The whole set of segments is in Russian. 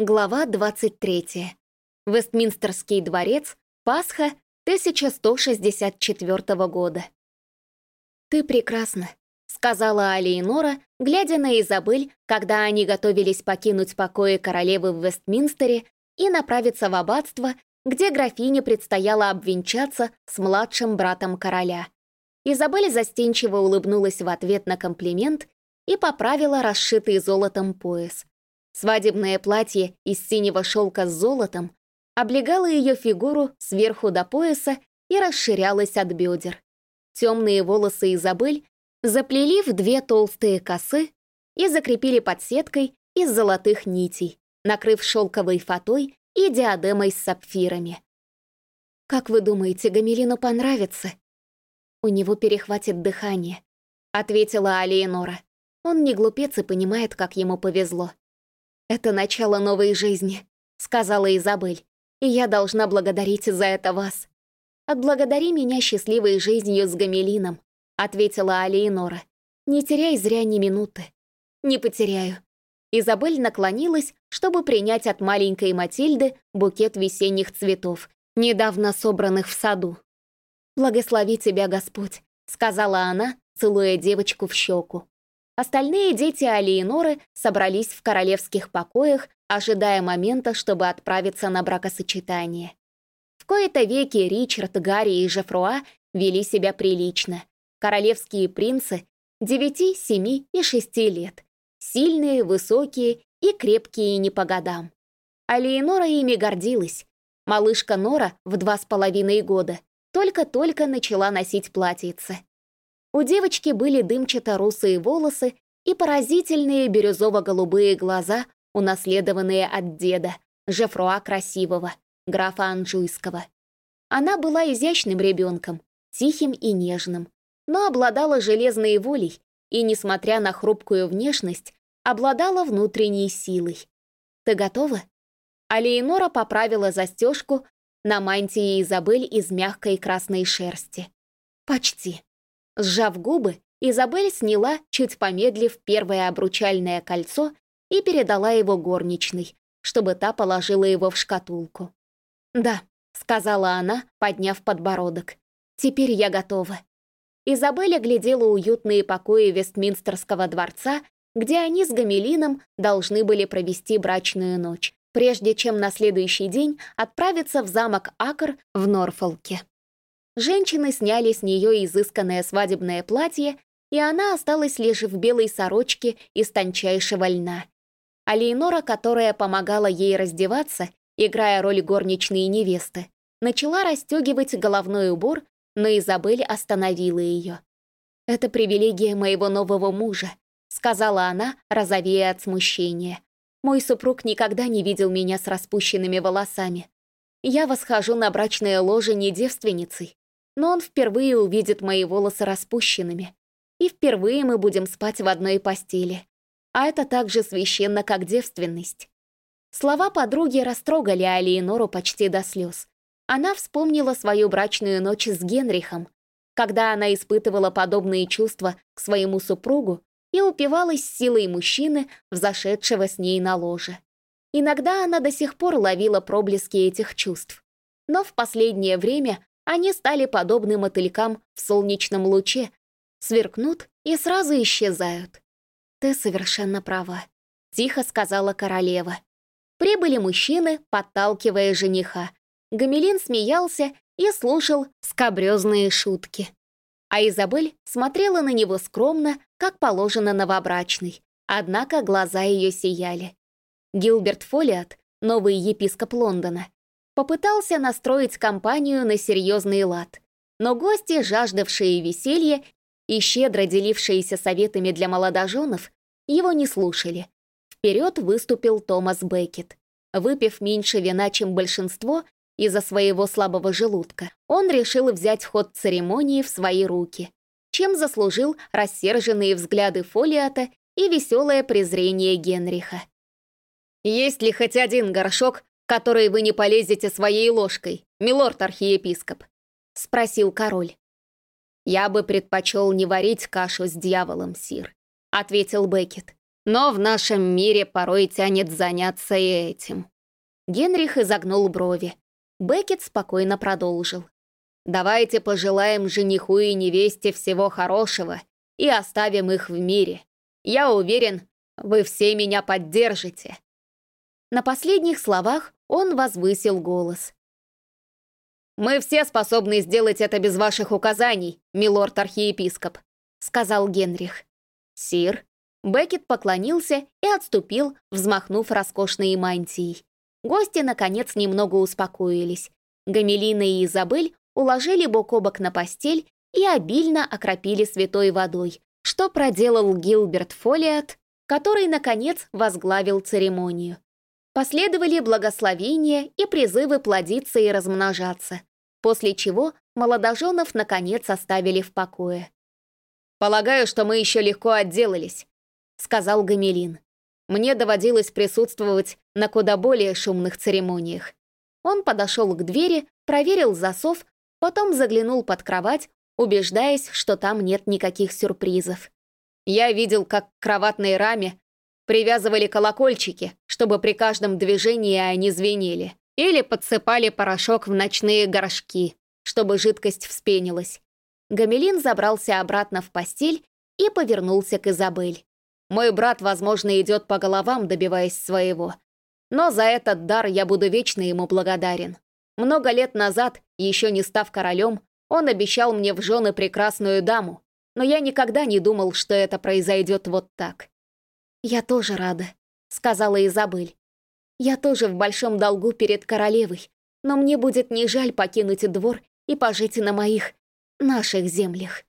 Глава 23. Вестминстерский дворец. Пасха 1164 года. «Ты прекрасна», — сказала Алиенора, глядя на Изабель, когда они готовились покинуть покои королевы в Вестминстере и направиться в аббатство, где графине предстояло обвенчаться с младшим братом короля. Изабель застенчиво улыбнулась в ответ на комплимент и поправила расшитый золотом пояс. Свадебное платье из синего шелка с золотом облегало ее фигуру сверху до пояса и расширялось от бедер. Темные волосы Изабель заплели в две толстые косы и закрепили под сеткой из золотых нитей, накрыв шелковой фатой и диадемой с сапфирами. «Как вы думаете, Гамелину понравится?» «У него перехватит дыхание», — ответила Алиенора. Он не глупец и понимает, как ему повезло. «Это начало новой жизни», — сказала Изабель, «и я должна благодарить за это вас». «Отблагодари меня счастливой жизнью с Гамелином», — ответила Алиенора. «Не теряй зря ни минуты». «Не потеряю». Изабель наклонилась, чтобы принять от маленькой Матильды букет весенних цветов, недавно собранных в саду. «Благослови тебя, Господь», — сказала она, целуя девочку в щеку. Остальные дети Алиеноры собрались в королевских покоях, ожидая момента, чтобы отправиться на бракосочетание. В кои-то веки Ричард, Гарри и Жефруа вели себя прилично. Королевские принцы — девяти, семи и шести лет. Сильные, высокие и крепкие не по годам. Алиенора ими гордилась. Малышка Нора в два с половиной года только-только начала носить платьице. У девочки были дымчато-русые волосы и поразительные бирюзово-голубые глаза, унаследованные от деда, Жефруа Красивого, графа Анжуйского. Она была изящным ребенком, тихим и нежным, но обладала железной волей и, несмотря на хрупкую внешность, обладала внутренней силой. «Ты готова?» Алиенора поправила застежку на мантии Изабель из мягкой красной шерсти. «Почти». Сжав губы, Изабель сняла, чуть помедлив, первое обручальное кольцо и передала его горничной, чтобы та положила его в шкатулку. «Да», — сказала она, подняв подбородок. «Теперь я готова». Изабель оглядела уютные покои Вестминстерского дворца, где они с Гамелином должны были провести брачную ночь, прежде чем на следующий день отправиться в замок Акр в Норфолке. Женщины сняли с нее изысканное свадебное платье, и она осталась лишь в белой сорочке из тончайшего льна. А Лейнора, которая помогала ей раздеваться, играя роль горничной невесты, начала расстегивать головной убор, но Изабель остановила ее. «Это привилегия моего нового мужа», — сказала она, розовея от смущения. «Мой супруг никогда не видел меня с распущенными волосами. Я восхожу на брачное ложе не девственницей, но он впервые увидит мои волосы распущенными. И впервые мы будем спать в одной постели. А это так же священно, как девственность. Слова подруги растрогали Алиенору почти до слез. Она вспомнила свою брачную ночь с Генрихом, когда она испытывала подобные чувства к своему супругу и упивалась силой мужчины, взошедшего с ней на ложе. Иногда она до сих пор ловила проблески этих чувств. Но в последнее время они стали подобны мотылькам в солнечном луче, сверкнут и сразу исчезают. «Ты совершенно права», — тихо сказала королева. Прибыли мужчины, подталкивая жениха. Гамелин смеялся и слушал скобрезные шутки. А Изабель смотрела на него скромно, как положено новобрачной, однако глаза ее сияли. Гилберт Фолиат, новый епископ Лондона, попытался настроить компанию на серьезный лад. Но гости, жаждавшие веселья и щедро делившиеся советами для молодоженов, его не слушали. Вперед выступил Томас Беккет. Выпив меньше вина, чем большинство, из-за своего слабого желудка, он решил взять ход церемонии в свои руки, чем заслужил рассерженные взгляды Фолиата и веселое презрение Генриха. «Есть ли хоть один горшок, который вы не полезете своей ложкой, милорд-архиепископ?» — спросил король. «Я бы предпочел не варить кашу с дьяволом, сир», — ответил Беккет. Но в нашем мире порой тянет заняться и этим». Генрих изогнул брови. Беккет спокойно продолжил. «Давайте пожелаем жениху и невесте всего хорошего и оставим их в мире. Я уверен, вы все меня поддержите». На последних словах он возвысил голос. «Мы все способны сделать это без ваших указаний, милорд-архиепископ», — сказал Генрих. «Сир». Беккет поклонился и отступил, взмахнув роскошной мантией. Гости, наконец, немного успокоились. Гамелина и Изабель уложили бок о бок на постель и обильно окропили святой водой, что проделал Гилберт Фолиат, который, наконец, возглавил церемонию. Последовали благословения и призывы плодиться и размножаться, после чего молодоженов, наконец, оставили в покое. «Полагаю, что мы еще легко отделались», — сказал Гамелин. «Мне доводилось присутствовать на куда более шумных церемониях». Он подошел к двери, проверил засов, потом заглянул под кровать, убеждаясь, что там нет никаких сюрпризов. Я видел, как к кроватной раме привязывали колокольчики, чтобы при каждом движении они звенели, или подсыпали порошок в ночные горшки, чтобы жидкость вспенилась. Гамелин забрался обратно в постель и повернулся к Изабель. «Мой брат, возможно, идет по головам, добиваясь своего. Но за этот дар я буду вечно ему благодарен. Много лет назад, еще не став королем, он обещал мне в жены прекрасную даму, но я никогда не думал, что это произойдет вот так. «Я тоже рада», — сказала Изабель. «Я тоже в большом долгу перед королевой, но мне будет не жаль покинуть двор и пожить на моих, наших землях.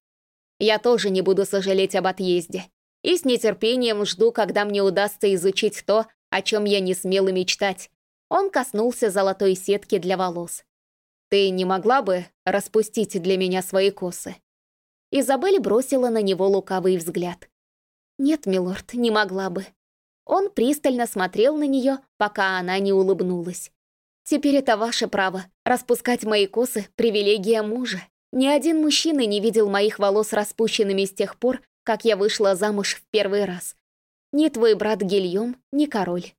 Я тоже не буду сожалеть об отъезде. И с нетерпением жду, когда мне удастся изучить то, о чем я не смел и мечтать. Он коснулся золотой сетки для волос. «Ты не могла бы распустить для меня свои косы?» Изабель бросила на него лукавый взгляд. «Нет, милорд, не могла бы». Он пристально смотрел на нее, пока она не улыбнулась. «Теперь это ваше право. Распускать мои косы — привилегия мужа. Ни один мужчина не видел моих волос распущенными с тех пор, как я вышла замуж в первый раз. Ни твой брат Гильем, ни король».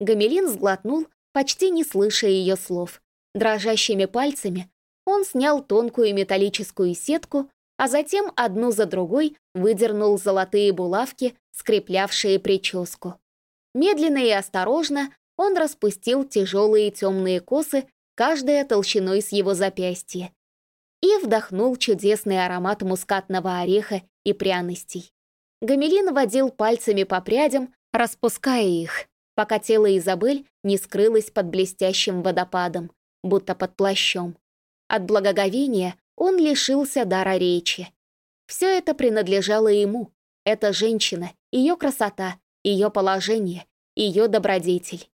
Гамелин сглотнул, почти не слыша ее слов. Дрожащими пальцами он снял тонкую металлическую сетку, а затем одну за другой выдернул золотые булавки, скреплявшие прическу. Медленно и осторожно он распустил тяжелые темные косы, каждая толщиной с его запястья, и вдохнул чудесный аромат мускатного ореха и пряностей. Гамелин водил пальцами по прядям, распуская их, пока тело Изабель не скрылось под блестящим водопадом, будто под плащом. От благоговения он лишился дара речи. Все это принадлежало ему. Эта женщина, ее красота, ее положение, ее добродетель.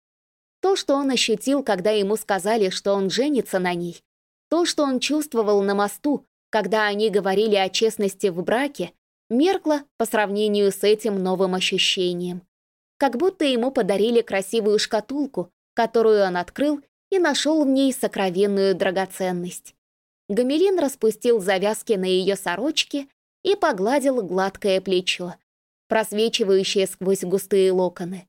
То, что он ощутил, когда ему сказали, что он женится на ней, то, что он чувствовал на мосту, когда они говорили о честности в браке, меркло по сравнению с этим новым ощущением. Как будто ему подарили красивую шкатулку, которую он открыл и нашел в ней сокровенную драгоценность. Гамелин распустил завязки на ее сорочке и погладил гладкое плечо, просвечивающее сквозь густые локоны.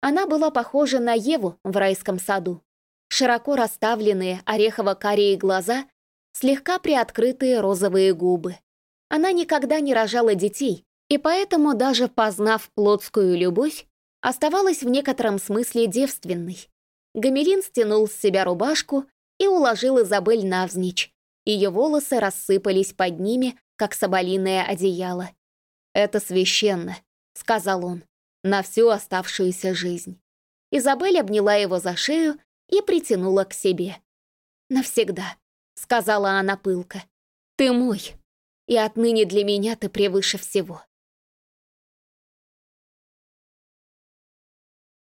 Она была похожа на Еву в райском саду. Широко расставленные орехово-карие глаза, слегка приоткрытые розовые губы. Она никогда не рожала детей, и поэтому, даже познав плотскую любовь, оставалась в некотором смысле девственной. Гамелин стянул с себя рубашку и уложил Изабель навзничь. Ее волосы рассыпались под ними, как соболиное одеяло. «Это священно», — сказал он, — «на всю оставшуюся жизнь». Изабель обняла его за шею и притянула к себе. «Навсегда», — сказала она пылко. «Ты мой, и отныне для меня ты превыше всего».